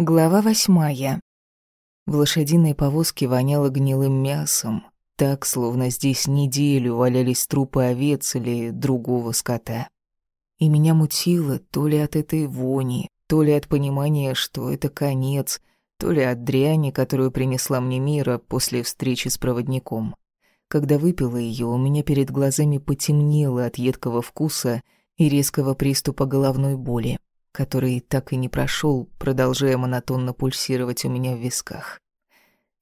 Глава восьмая. В лошадиной повозке воняло гнилым мясом, так, словно здесь неделю валялись трупы овец или другого скота. И меня мутило то ли от этой вони, то ли от понимания, что это конец, то ли от дряни, которую принесла мне Мира после встречи с проводником. Когда выпила ее, у меня перед глазами потемнело от едкого вкуса и резкого приступа головной боли который так и не прошел, продолжая монотонно пульсировать у меня в висках.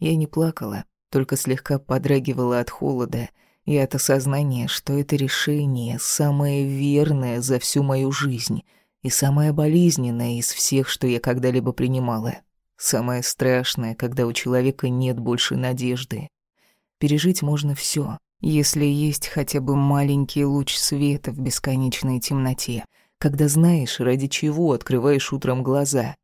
Я не плакала, только слегка подрагивала от холода и от осознания, что это решение самое верное за всю мою жизнь и самое болезненное из всех, что я когда-либо принимала. Самое страшное, когда у человека нет больше надежды. Пережить можно все, если есть хотя бы маленький луч света в бесконечной темноте — когда знаешь, ради чего открываешь утром глаза.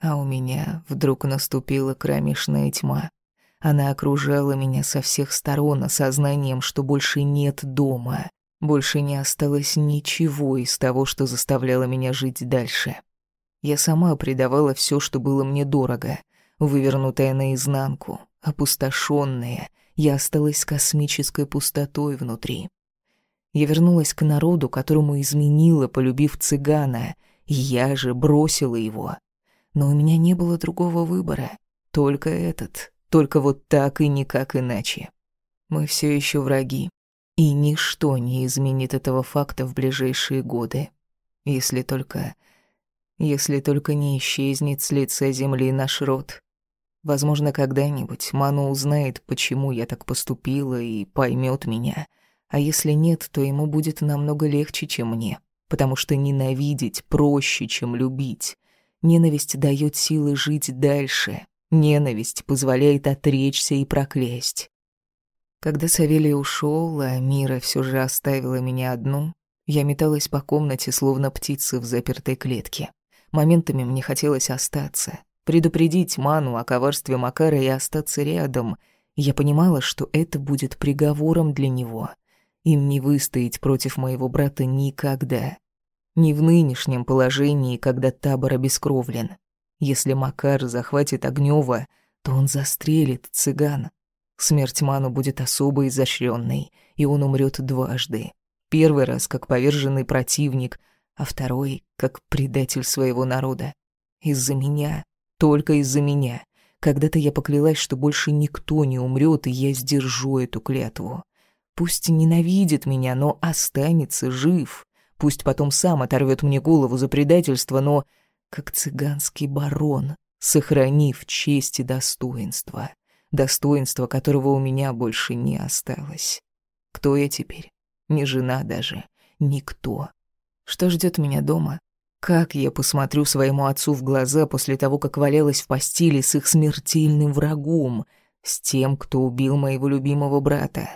А у меня вдруг наступила кромешная тьма. Она окружала меня со всех сторон осознанием, что больше нет дома. Больше не осталось ничего из того, что заставляло меня жить дальше. Я сама предавала все, что было мне дорого, вывернутая наизнанку, опустошенная. Я осталась с космической пустотой внутри. Я вернулась к народу, которому изменила, полюбив цыгана, и я же бросила его. Но у меня не было другого выбора. Только этот. Только вот так и никак иначе. Мы все еще враги. И ничто не изменит этого факта в ближайшие годы. Если только... Если только не исчезнет с лица земли наш род. Возможно, когда-нибудь Ману узнает, почему я так поступила, и поймет меня — а если нет, то ему будет намного легче, чем мне, потому что ненавидеть проще, чем любить. Ненависть дает силы жить дальше. Ненависть позволяет отречься и проклясть. Когда Савелий ушел, а Мира все же оставила меня одну, я металась по комнате, словно птица в запертой клетке. Моментами мне хотелось остаться, предупредить Ману о коварстве Макара и остаться рядом. Я понимала, что это будет приговором для него — им не выстоять против моего брата никогда. Не в нынешнем положении, когда табор обескровлен. Если Макар захватит Огнева, то он застрелит цыган. Смерть Ману будет особо изощренной, и он умрет дважды. Первый раз как поверженный противник, а второй как предатель своего народа. Из-за меня, только из-за меня. Когда-то я поклялась, что больше никто не умрет, и я сдержу эту клятву. Пусть ненавидит меня, но останется жив. Пусть потом сам оторвет мне голову за предательство, но, как цыганский барон, сохранив честь и достоинство. Достоинство, которого у меня больше не осталось. Кто я теперь? Не жена даже. Никто. Что ждет меня дома? Как я посмотрю своему отцу в глаза после того, как валялась в постели с их смертельным врагом, с тем, кто убил моего любимого брата?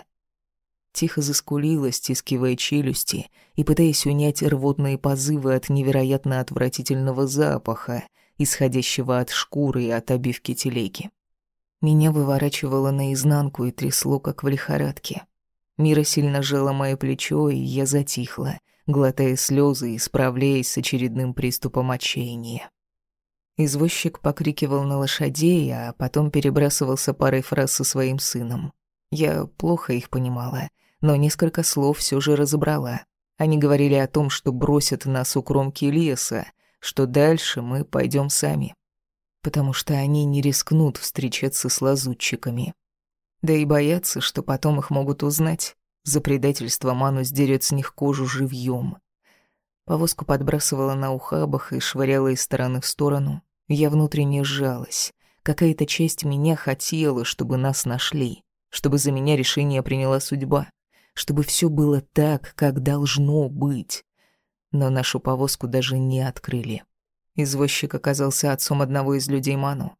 Тихо заскулила, стискивая челюсти и пытаясь унять рвотные позывы от невероятно отвратительного запаха, исходящего от шкуры и от обивки телеги. Меня выворачивало наизнанку и трясло, как в лихорадке. Мира сильно жала мое плечо, и я затихла, глотая слезы и справляясь с очередным приступом отчаяния. Извозчик покрикивал на лошадей, а потом перебрасывался парой фраз со своим сыном. Я плохо их понимала, но несколько слов все же разобрала. Они говорили о том, что бросят нас у кромки леса, что дальше мы пойдем сами. Потому что они не рискнут встречаться с лазутчиками. Да и боятся, что потом их могут узнать. За предательство Ману сдерет с них кожу живьем. Повозку подбрасывала на ухабах и швыряла из стороны в сторону. Я внутренне сжалась. Какая-то часть меня хотела, чтобы нас нашли, чтобы за меня решение приняла судьба чтобы все было так, как должно быть. Но нашу повозку даже не открыли. Извозчик оказался отцом одного из людей Ману.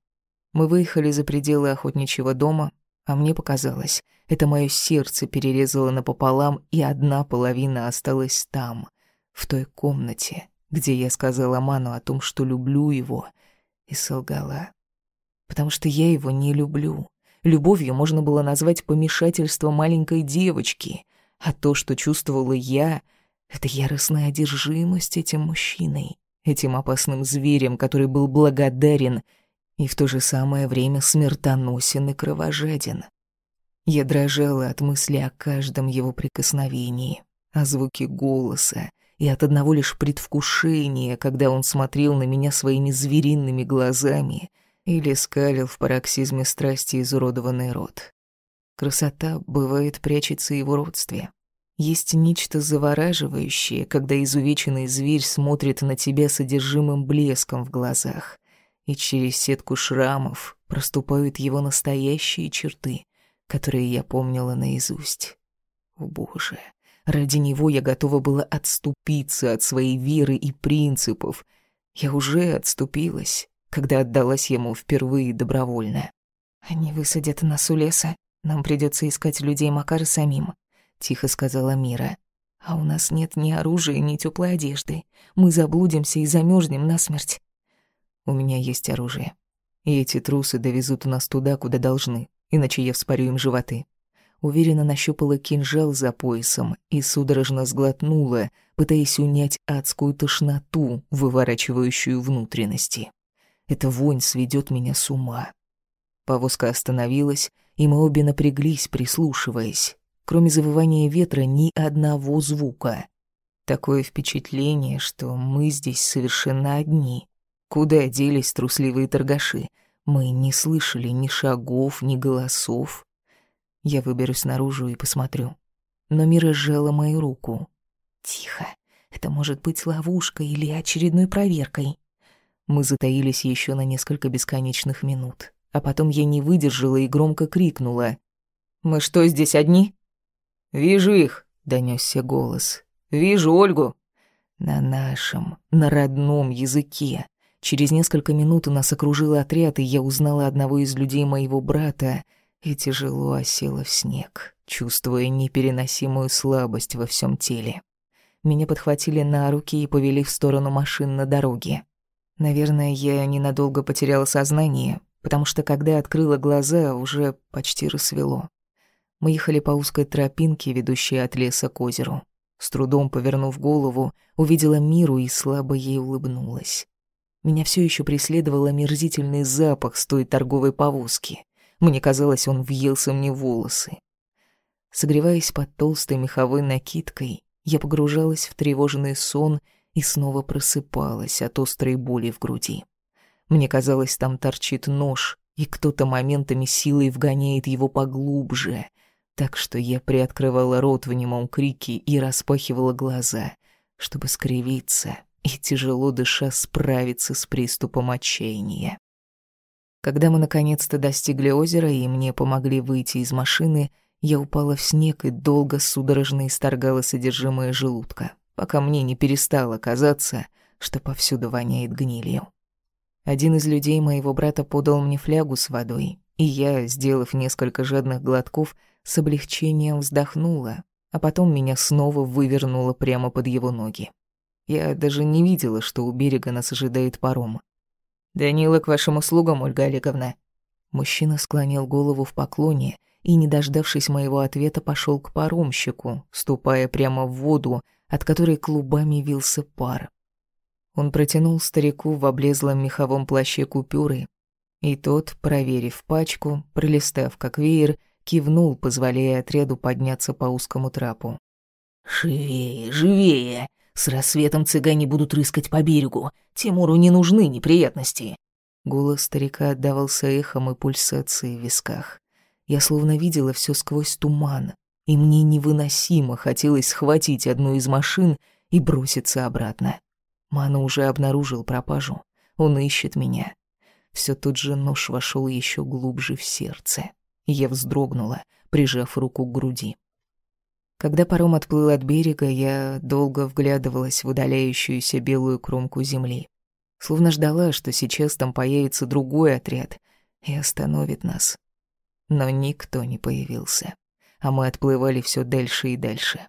Мы выехали за пределы охотничьего дома, а мне показалось, это мое сердце перерезало напополам, и одна половина осталась там, в той комнате, где я сказала Ману о том, что люблю его, и солгала. Потому что я его не люблю. Любовью можно было назвать помешательство маленькой девочки, а то, что чувствовала я, это яростная одержимость этим мужчиной, этим опасным зверем, который был благодарен и в то же самое время смертоносен и кровожаден. Я дрожала от мысли о каждом его прикосновении, о звуке голоса и от одного лишь предвкушения, когда он смотрел на меня своими звериными глазами или скалил в пароксизме страсти изуродованный рот. Красота, бывает, прячется и в уродстве. Есть нечто завораживающее, когда изувеченный зверь смотрит на тебя содержимым блеском в глазах, и через сетку шрамов проступают его настоящие черты, которые я помнила наизусть. О боже, ради него я готова была отступиться от своей веры и принципов. Я уже отступилась, когда отдалась ему впервые добровольно. «Они высадят нас у леса. Нам придется искать людей Макара самим», — тихо сказала Мира. «А у нас нет ни оружия, ни теплой одежды. Мы заблудимся и замерзнем насмерть». «У меня есть оружие. И эти трусы довезут нас туда, куда должны иначе я вспорю им животы. Уверенно нащупала кинжал за поясом и судорожно сглотнула, пытаясь унять адскую тошноту, выворачивающую внутренности. Эта вонь сведет меня с ума. Повозка остановилась, и мы обе напряглись, прислушиваясь. Кроме завывания ветра ни одного звука. Такое впечатление, что мы здесь совершенно одни. Куда делись трусливые торгаши? Мы не слышали ни шагов, ни голосов. Я выберусь наружу и посмотрю. Но Мира сжала мою руку. «Тихо. Это может быть ловушкой или очередной проверкой». Мы затаились еще на несколько бесконечных минут. А потом я не выдержала и громко крикнула. «Мы что, здесь одни?» «Вижу их», — донесся голос. «Вижу Ольгу». На нашем, на родном языке. Через несколько минут нас окружил отряд, и я узнала одного из людей моего брата и тяжело осела в снег, чувствуя непереносимую слабость во всем теле. Меня подхватили на руки и повели в сторону машин на дороге. Наверное, я ненадолго потеряла сознание, потому что когда открыла глаза, уже почти рассвело. Мы ехали по узкой тропинке, ведущей от леса к озеру. С трудом повернув голову, увидела Миру и слабо ей улыбнулась. Меня все еще преследовал омерзительный запах с той торговой повозки. Мне казалось, он въелся мне в волосы. Согреваясь под толстой меховой накидкой, я погружалась в тревожный сон и снова просыпалась от острой боли в груди. Мне казалось, там торчит нож, и кто-то моментами силой вгоняет его поглубже, так что я приоткрывала рот в немом крике и распахивала глаза, чтобы скривиться и, тяжело дыша, справиться с приступом отчаяния. Когда мы наконец-то достигли озера и мне помогли выйти из машины, я упала в снег и долго судорожно исторгала содержимое желудка, пока мне не перестало казаться, что повсюду воняет гнилью. Один из людей моего брата подал мне флягу с водой, и я, сделав несколько жадных глотков, с облегчением вздохнула, а потом меня снова вывернуло прямо под его ноги. Я даже не видела, что у берега нас ожидает паром. «Данила к вашим услугам, Ольга Олеговна». Мужчина склонил голову в поклоне и, не дождавшись моего ответа, пошел к паромщику, ступая прямо в воду, от которой клубами вился пар. Он протянул старику в облезлом меховом плаще купюры, и тот, проверив пачку, пролистав как веер, кивнул, позволяя отряду подняться по узкому трапу. «Живее, живее!» С рассветом цыгане будут рыскать по берегу. Тимуру не нужны неприятности. Голос старика отдавался эхом и пульсацией в висках. Я словно видела все сквозь туман, и мне невыносимо хотелось схватить одну из машин и броситься обратно. Мана уже обнаружил пропажу. Он ищет меня. Все тот же нож вошел еще глубже в сердце. Я вздрогнула, прижав руку к груди. Когда паром отплыл от берега, я долго вглядывалась в удаляющуюся белую кромку земли. Словно ждала, что сейчас там появится другой отряд и остановит нас. Но никто не появился, а мы отплывали все дальше и дальше.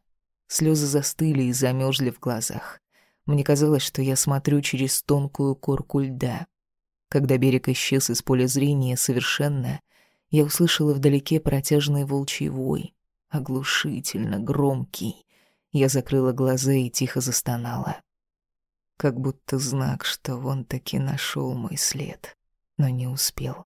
Слезы застыли и замерзли в глазах. Мне казалось, что я смотрю через тонкую корку льда. Когда берег исчез из поля зрения совершенно, я услышала вдалеке протяжный волчий вой оглушительно громкий. Я закрыла глаза и тихо застонала. как будто знак, что он таки нашел мой след, но не успел.